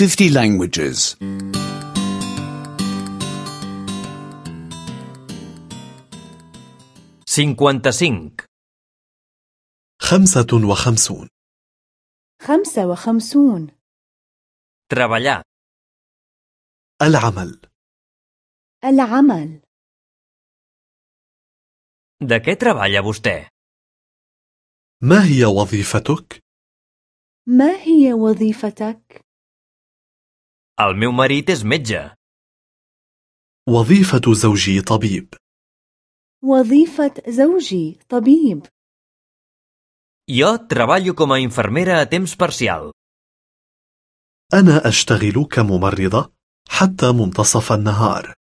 50 languages. 55. خمسة وخمسون خمسة وخمسون Treballar. العمل العمل De què treballa vostè? ما هي وظيفتك؟ ما هي وظيفتك؟ El meu marit és metge. وظيفة زوجي طبيب وظيفة زوجي طبيب Jo treballo com a infermera a temps parcial. أنا أشتغل كممرضة حتى منتصف النهار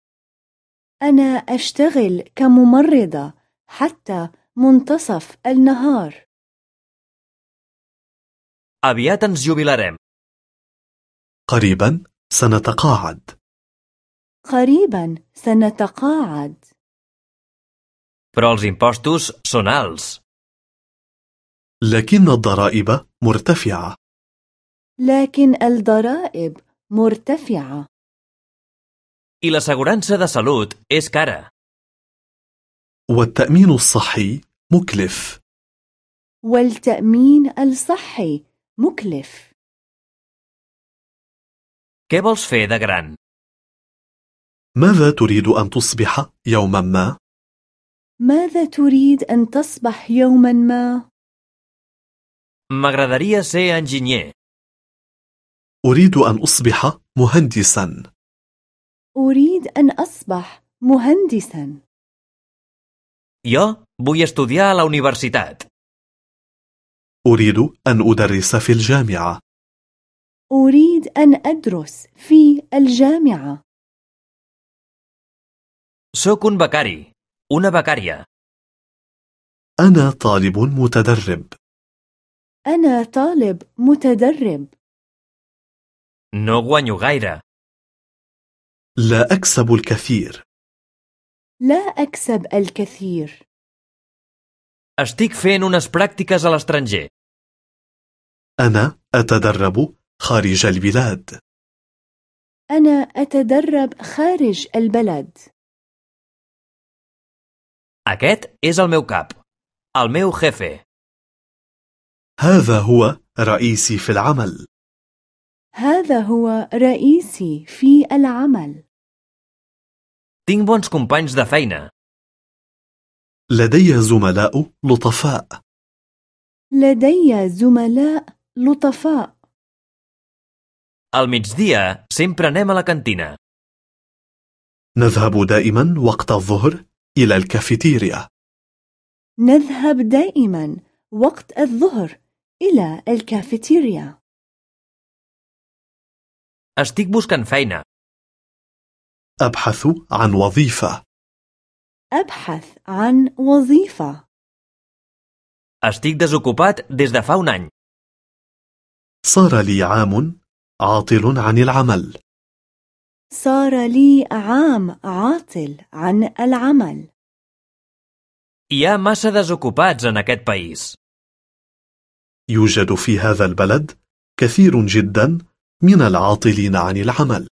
أنا أشتغل كممرضة حتى منتصف النهار Aviat ens jubilarem. قريبا سنتقاعد. قريبا سنتقاعد. Però els impostos són alts. لكن الضرائب مرتفعة. لكن الضرائب مرتفعة. I l'assegurança de salut és cara. والتأمين الصحي مكلف. والتأمين الصحي مكلف. Què vols fer de gran? ماذا تريد أن تصبح يوما ما؟ ماذا تريد أن تصبح يوما ما؟ M'agradaria ser enginyer. أريد أن أصبح مهندسا أريد أن أصبح مهندسا Jo vull estudiar a la universitat. أريد أن أدرس في الجامعة أريد أن أدرس في الجامعة un becari. Una becària. أنا طالب متدرب أنا طالب متدرب No guanyo gaire. لا أكسب الكثير لا أكسب الكثير Estic fent unes pràctiques a l'estranger. أنا أتدرب خارج البلاد أنا أتدرب خارج البلد Aquest és el meu cap. El meu jefe. هذا هو رئيسي في العمل هذا هو رئيسي في العمل Tinc bons companys de feina. لدي زملاء لطفاء لدي زملاء لطفاء Al migdia sempre anem a la cantina. نذهب دائما وقت الظهر إلى الكافيتيريا نذهب دائما وقت الظهر إلى الكافيتيريا Estic buscant feina. أبحث عن وظيفة أبحث عن وظيفة Estic desocupat des de fa un any. صار لي عام عاطل عن العمل. صار لي عام عاطل عن العمل. Hi ha massa desocupats en aquest país. يوجد في هذا البلد كثير جدا من العاطلين عن العمل.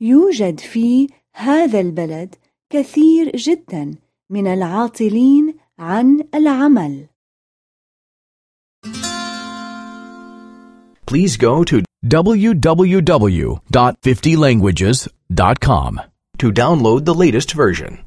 يوجد في هذا البلد كثير جدا من العاطلين عن العمل. Please go to www.50languages.com to download the latest version.